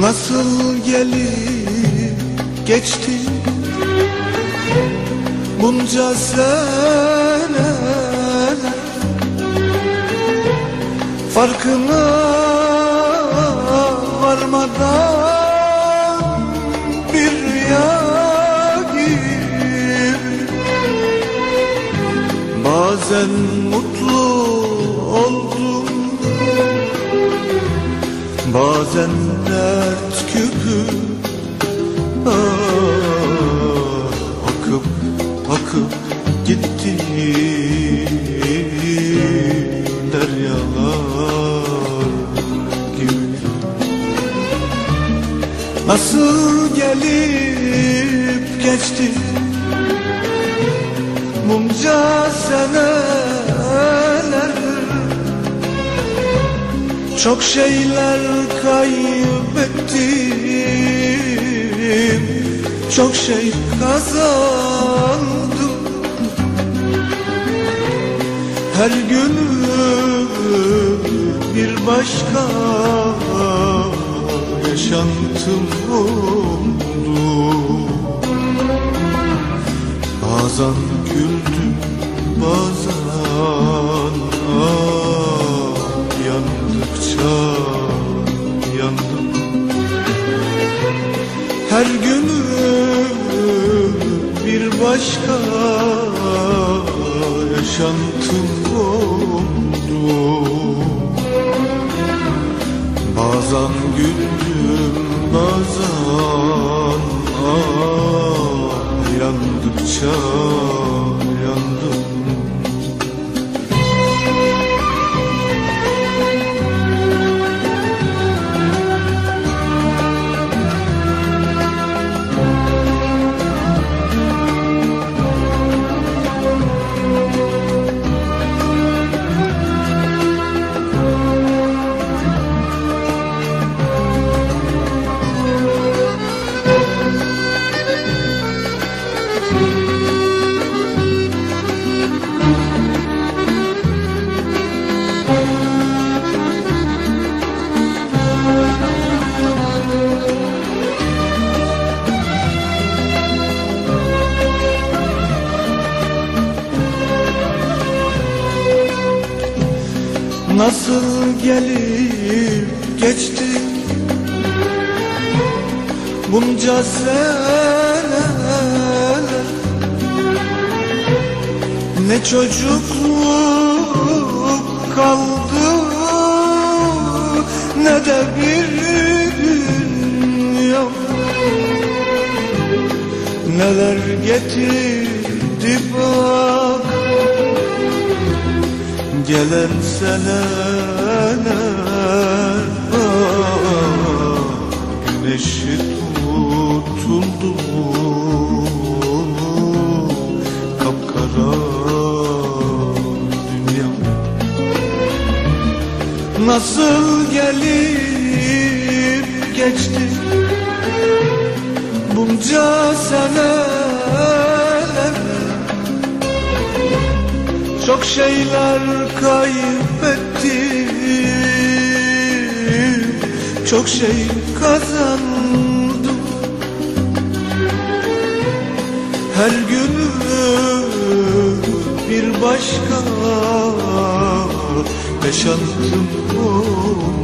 Nasıl gelip geçti? Bunca sene Farkına varmadan bir rüya gibi. Bazen mutlu Bazen dert küpü ah, Akıp akıp gitti Deryalar gibi. Nasıl gelip geçti Bunca seneler Çok şeyler kaybettim. Çok şey kazandım. Her günüm bir başka yaşantım oldu. Bazen güldüm bir başka yaşantım oldu. Bazen güldüm bazen ah, yandıkça yandım Nasıl gelip geçti. Bunca seneler Ne çocukluk kaldı Ne de bir dünya. Neler getirdi bak Gelen seneler ah, Güneşi tutuldu Kapkara dünya. Nasıl gelip geçti Bunca seneler çok şeyler kaybettim Çok şey kazandım. Her günüm bir başka yaşantım oldu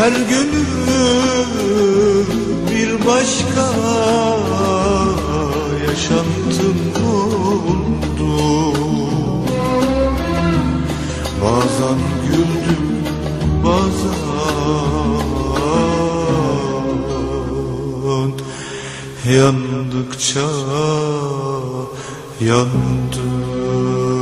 Her günüm bir başka yaşantım oldu. Bazen güldüm bazen yandıkça yandım